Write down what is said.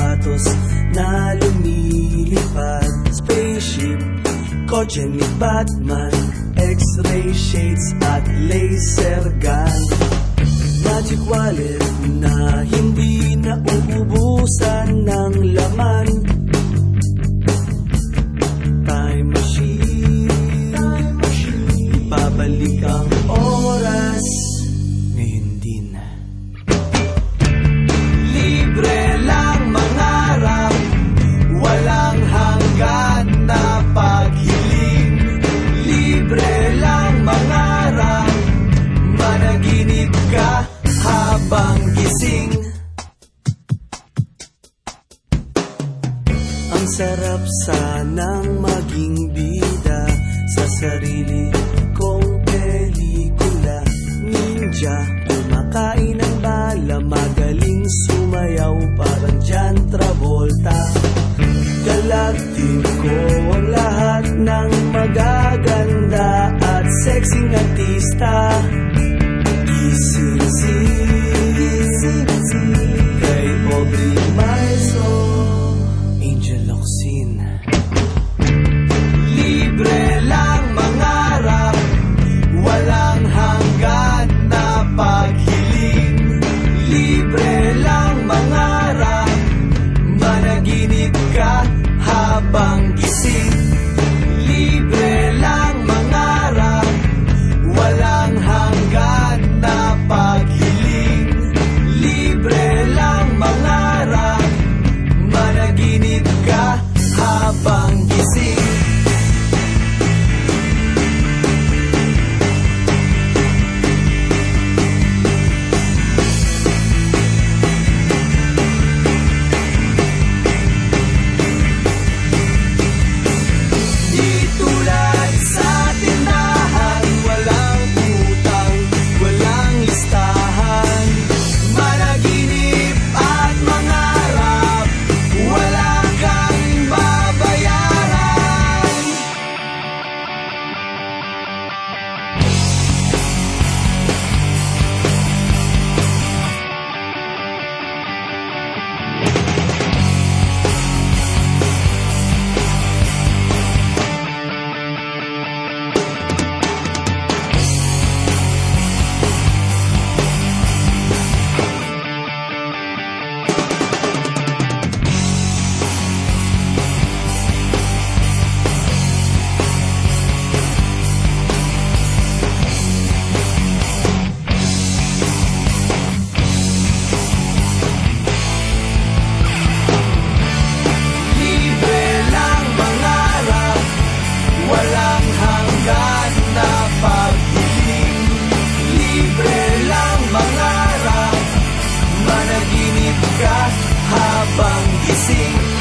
sapatos na lumilipad. Spaceship, kotse ni Batman X-ray shades at laser gun. Magic wallet na hindi nauubusan ng laman sarap sanang maging bida Sa sarili kong pelikula. Ninja, kumakain ng bala Magaling sumayaw parang John Travolta. Galactic ko ang lahat ng magaganda At sexing artista see.